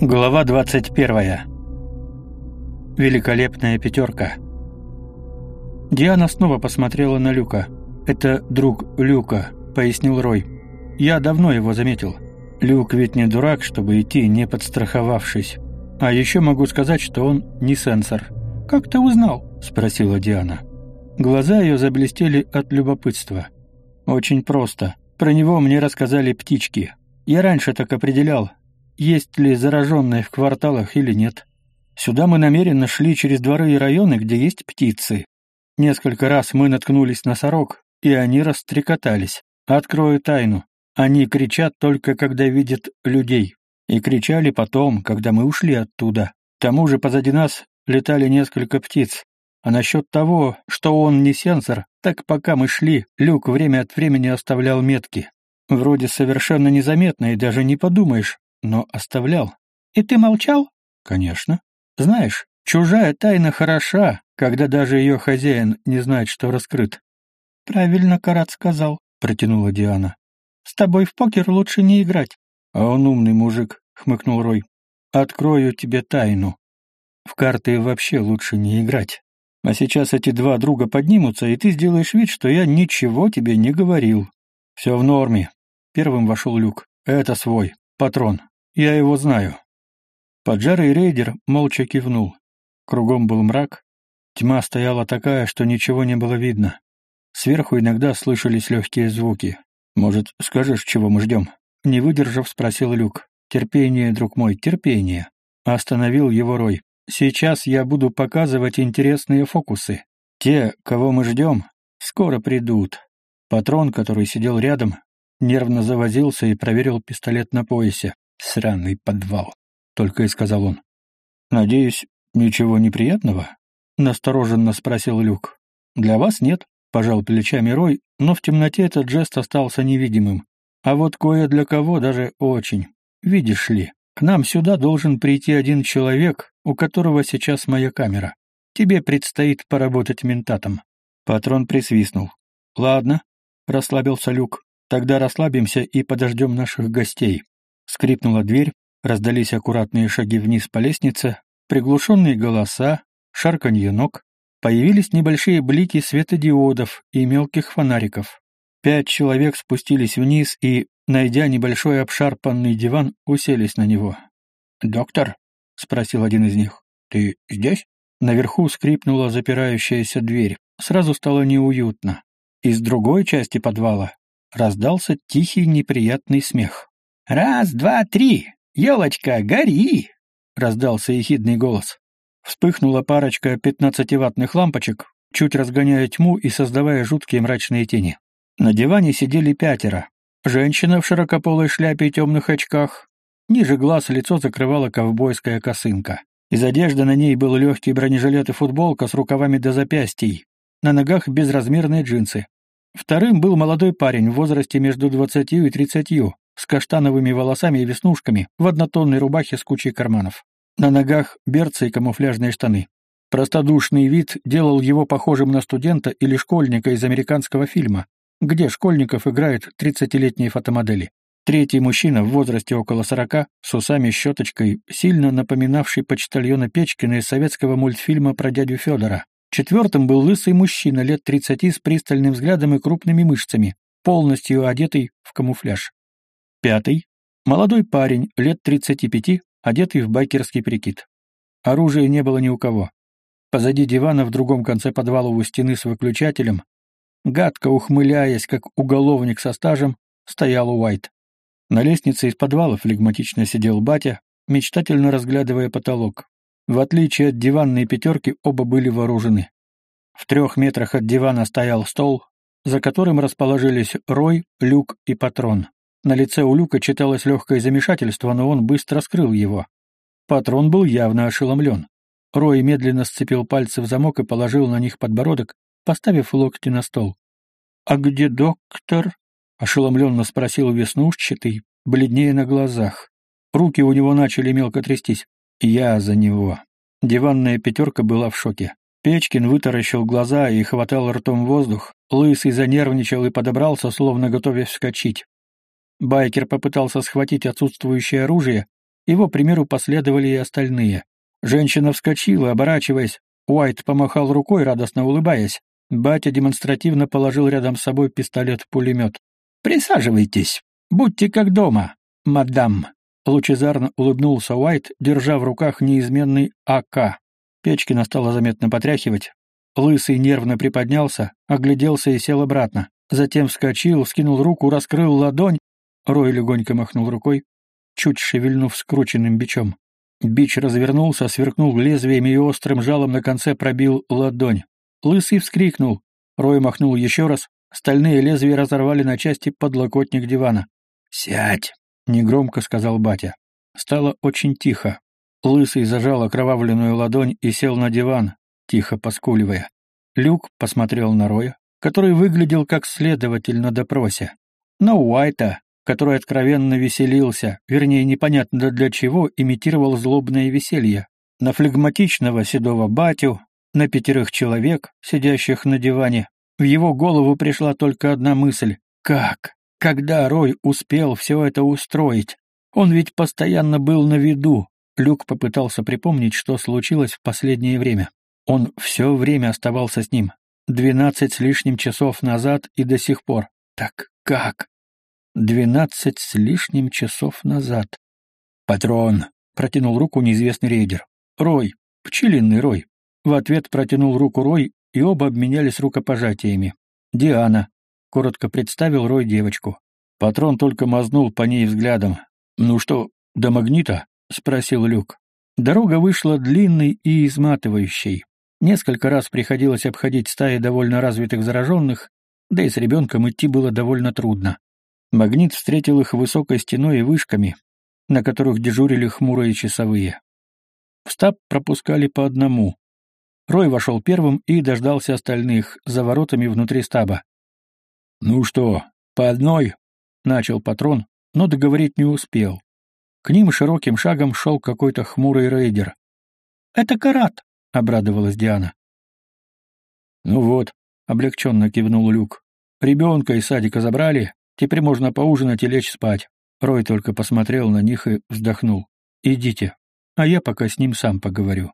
Глава 21. Великолепная пятерка. Диана снова посмотрела на Люка. «Это друг Люка», — пояснил Рой. «Я давно его заметил. Люк ведь не дурак, чтобы идти, не подстраховавшись. А еще могу сказать, что он не сенсор». «Как ты узнал?» — спросила Диана. Глаза ее заблестели от любопытства. «Очень просто. Про него мне рассказали птички. Я раньше так определял, есть ли зараженные в кварталах или нет. Сюда мы намеренно шли через дворы и районы, где есть птицы. Несколько раз мы наткнулись на сорок, и они растрекотались. Открою тайну. Они кричат только, когда видят людей. И кричали потом, когда мы ушли оттуда. К тому же позади нас летали несколько птиц. А насчет того, что он не сенсор, так пока мы шли, Люк время от времени оставлял метки. Вроде совершенно незаметно и даже не подумаешь, но оставлял. И ты молчал? Конечно. Знаешь, чужая тайна хороша, когда даже ее хозяин не знает, что раскрыт. Правильно Карат сказал, протянула Диана. С тобой в покер лучше не играть. А он умный мужик, хмыкнул Рой. Открою тебе тайну. В карты вообще лучше не играть. А сейчас эти два друга поднимутся, и ты сделаешь вид, что я ничего тебе не говорил. Все в норме. Первым вошел Люк. Это свой. Патрон. Я его знаю. Поджарый рейдер молча кивнул. Кругом был мрак. Тьма стояла такая, что ничего не было видно. Сверху иногда слышались легкие звуки. «Может, скажешь, чего мы ждем?» Не выдержав, спросил Люк. «Терпение, друг мой, терпение». Остановил его Рой. Сейчас я буду показывать интересные фокусы. Те, кого мы ждем, скоро придут. Патрон, который сидел рядом, нервно завозился и проверил пистолет на поясе. Сраный подвал, только и сказал он. Надеюсь, ничего неприятного? настороженно спросил Люк. Для вас нет, пожал плечами Рой, но в темноте этот жест остался невидимым. А вот кое для кого даже очень. Видишь ли, к нам сюда должен прийти один человек, у которого сейчас моя камера. Тебе предстоит поработать ментатом». Патрон присвистнул. «Ладно», — расслабился Люк. «Тогда расслабимся и подождем наших гостей». Скрипнула дверь, раздались аккуратные шаги вниз по лестнице, приглушенные голоса, шарканье ног, появились небольшие блики светодиодов и мелких фонариков. Пять человек спустились вниз и, найдя небольшой обшарпанный диван, уселись на него. «Доктор?» — спросил один из них. «Ты здесь?» Наверху скрипнула запирающаяся дверь. Сразу стало неуютно. Из другой части подвала раздался тихий неприятный смех. «Раз, два, три! Елочка, гори!» — раздался ехидный голос. Вспыхнула парочка пятнадцативаттных лампочек, чуть разгоняя тьму и создавая жуткие мрачные тени. На диване сидели пятеро. Женщина в широкополой шляпе и темных очках, Ниже глаз лицо закрывала ковбойская косынка. Из одежды на ней был легкий бронежилет и футболка с рукавами до запястий. На ногах безразмерные джинсы. Вторым был молодой парень в возрасте между двадцатью и тридцатью, с каштановыми волосами и веснушками, в однотонной рубахе с кучей карманов. На ногах берцы и камуфляжные штаны. Простодушный вид делал его похожим на студента или школьника из американского фильма, где школьников играют тридцатилетние фотомодели. Третий мужчина в возрасте около сорока, с усами-щеточкой, сильно напоминавший почтальона Печкина из советского мультфильма про дядю Федора. Четвертым был лысый мужчина лет тридцати с пристальным взглядом и крупными мышцами, полностью одетый в камуфляж. Пятый — молодой парень лет тридцати пяти, одетый в байкерский прикид. Оружия не было ни у кого. Позади дивана в другом конце подвала у стены с выключателем, гадко ухмыляясь, как уголовник со стажем, стоял Уайт. На лестнице из подвала флегматично сидел батя, мечтательно разглядывая потолок. В отличие от диванной пятерки, оба были вооружены. В трех метрах от дивана стоял стол, за которым расположились Рой, Люк и Патрон. На лице у Люка читалось легкое замешательство, но он быстро скрыл его. Патрон был явно ошеломлен. Рой медленно сцепил пальцы в замок и положил на них подбородок, поставив локти на стол. «А где доктор?» — ошеломленно спросил веснушчатый, бледнее на глазах. Руки у него начали мелко трястись. Я за него. Диванная пятерка была в шоке. Печкин вытаращил глаза и хватал ртом воздух. Лысый занервничал и подобрался, словно готовясь вскочить. Байкер попытался схватить отсутствующее оружие, Его примеру последовали и остальные. Женщина вскочила, оборачиваясь. Уайт помахал рукой, радостно улыбаясь. Батя демонстративно положил рядом с собой пистолет-пулемет. «Присаживайтесь. Будьте как дома, мадам». Лучезарно улыбнулся Уайт, держа в руках неизменный АК. Печкина стала заметно потряхивать. Лысый нервно приподнялся, огляделся и сел обратно. Затем вскочил, скинул руку, раскрыл ладонь. Рой легонько махнул рукой, чуть шевельнув скрученным бичом. Бич развернулся, сверкнул лезвием и острым жалом на конце пробил ладонь. Лысый вскрикнул. Рой махнул еще раз. Стальные лезвия разорвали на части подлокотник дивана. «Сядь!» — негромко сказал батя. Стало очень тихо. Лысый зажал окровавленную ладонь и сел на диван, тихо поскуливая. Люк посмотрел на Роя, который выглядел как следователь на допросе. На Уайта, который откровенно веселился, вернее, непонятно для чего, имитировал злобное веселье. На флегматичного седого батю, на пятерых человек, сидящих на диване. В его голову пришла только одна мысль — как? Когда Рой успел все это устроить? Он ведь постоянно был на виду. Люк попытался припомнить, что случилось в последнее время. Он все время оставался с ним. Двенадцать с лишним часов назад и до сих пор. Так как? Двенадцать с лишним часов назад. «Патрон!» — протянул руку неизвестный рейдер. «Рой! Пчелиный Рой!» В ответ протянул руку Рой, и оба обменялись рукопожатиями. «Диана!» — коротко представил Рой девочку. Патрон только мазнул по ней взглядом. «Ну что, до магнита?» — спросил Люк. Дорога вышла длинной и изматывающей. Несколько раз приходилось обходить стаи довольно развитых зараженных, да и с ребенком идти было довольно трудно. Магнит встретил их высокой стеной и вышками, на которых дежурили хмурые часовые. В стаб пропускали по одному. Рой вошел первым и дождался остальных за воротами внутри стаба. «Ну что, по одной?» — начал патрон, но договорить не успел. К ним широким шагом шел какой-то хмурый рейдер. «Это Карат!» — обрадовалась Диана. «Ну вот», — облегченно кивнул Люк. «Ребенка из садика забрали, Теперь можно поужинать и лечь спать. Рой только посмотрел на них и вздохнул. «Идите, а я пока с ним сам поговорю».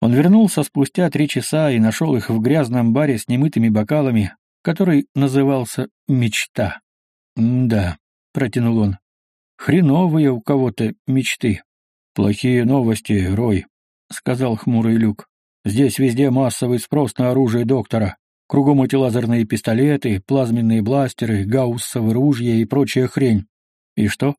Он вернулся спустя три часа и нашел их в грязном баре с немытыми бокалами, который назывался «Мечта». «Да», — протянул он, — «хреновые у кого-то мечты». «Плохие новости, Рой», — сказал хмурый Люк. «Здесь везде массовый спрос на оружие доктора. Кругом эти лазерные пистолеты, плазменные бластеры, гауссовые ружья и прочая хрень. И что?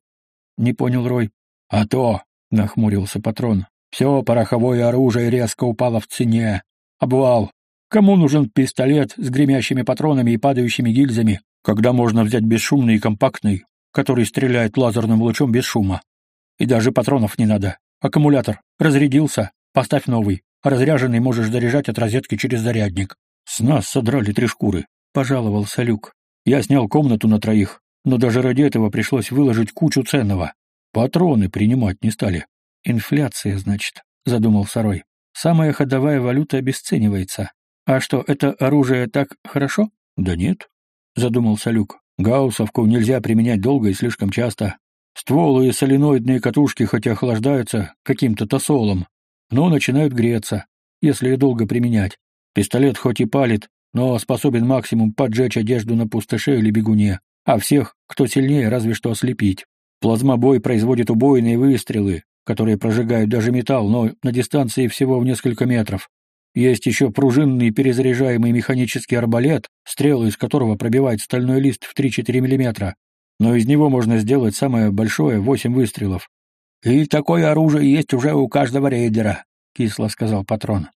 Не понял Рой. А то, нахмурился патрон. Все пороховое оружие резко упало в цене. Обвал. Кому нужен пистолет с гремящими патронами и падающими гильзами, когда можно взять бесшумный и компактный, который стреляет лазерным лучом без шума? И даже патронов не надо. Аккумулятор. Разрядился. Поставь новый. Разряженный можешь заряжать от розетки через зарядник. «С нас содрали три шкуры», — пожаловался Люк. «Я снял комнату на троих, но даже ради этого пришлось выложить кучу ценного. Патроны принимать не стали». «Инфляция, значит», — задумался Рой. «Самая ходовая валюта обесценивается. А что, это оружие так хорошо?» «Да нет», — задумался Люк. «Гауссовку нельзя применять долго и слишком часто. Стволы и соленоидные катушки хоть охлаждаются каким-то тосолом, но начинают греться, если долго применять. Пистолет хоть и палит, но способен максимум поджечь одежду на пустыше или бегуне, а всех, кто сильнее, разве что ослепить. Плазмобой производит убойные выстрелы, которые прожигают даже металл, но на дистанции всего в несколько метров. Есть еще пружинный перезаряжаемый механический арбалет, стрелы из которого пробивают стальной лист в 3-4 мм, но из него можно сделать самое большое — 8 выстрелов. «И такое оружие есть уже у каждого рейдера», — кисло сказал патрон.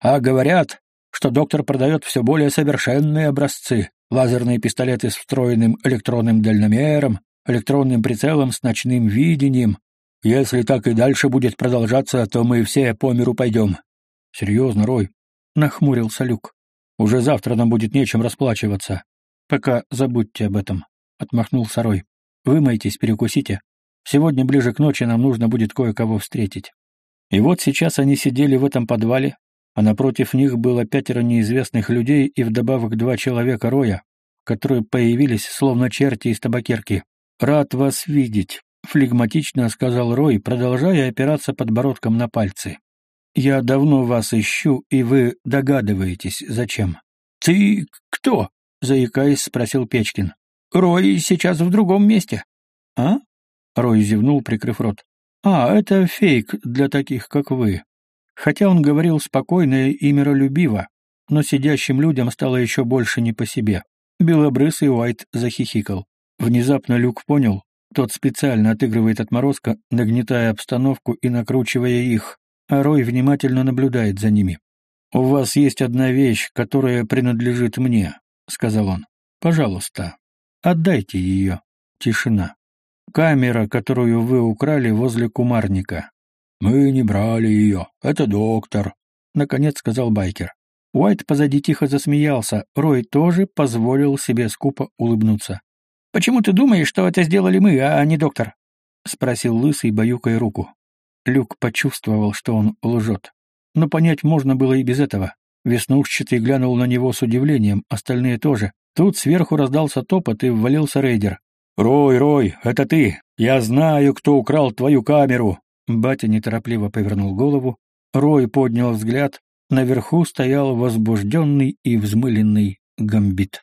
«А говорят, что доктор продает все более совершенные образцы, лазерные пистолеты с встроенным электронным дальномером, электронным прицелом с ночным видением. Если так и дальше будет продолжаться, то мы все по миру пойдем. — Серьезно, Рой? — нахмурился Люк. — Уже завтра нам будет нечем расплачиваться. — Пока забудьте об этом, — отмахнулся Рой. — Вымойтесь, перекусите. Сегодня ближе к ночи нам нужно будет кое-кого встретить. И вот сейчас они сидели в этом подвале, а напротив них было пятеро неизвестных людей и вдобавок два человека Роя, которые появились, словно черти из табакерки. «Рад вас видеть», флегматично сказал Рой, продолжая опираться подбородком на пальцы. «Я давно вас ищу, и вы догадываетесь, зачем». «Ты кто?» — заикаясь, спросил Печкин. «Рой сейчас в другом месте». «А?» — Рой зевнул, прикрыв рот. «А, это фейк для таких, как вы». Хотя он говорил спокойно и миролюбиво, но сидящим людям стало еще больше не по себе. Белобрысый Уайт захихикал. Внезапно Люк понял, тот специально отыгрывает отморозка, нагнетая обстановку и накручивая их, а Рой внимательно наблюдает за ними. «У вас есть одна вещь, которая принадлежит мне», — сказал он. «Пожалуйста, отдайте ее». Тишина. «Камера, которую вы украли возле кумарника». «Мы не брали ее. Это доктор», — наконец сказал байкер. Уайт позади тихо засмеялся, Рой тоже позволил себе скупо улыбнуться. «Почему ты думаешь, что это сделали мы, а не доктор?» — спросил Лысый, баюкая руку. Люк почувствовал, что он лжет. Но понять можно было и без этого. Веснушчатый глянул на него с удивлением, остальные тоже. Тут сверху раздался топот и ввалился рейдер. «Рой, Рой, это ты! Я знаю, кто украл твою камеру!» Батя неторопливо повернул голову. Рой поднял взгляд. Наверху стоял возбужденный и взмыленный гамбит.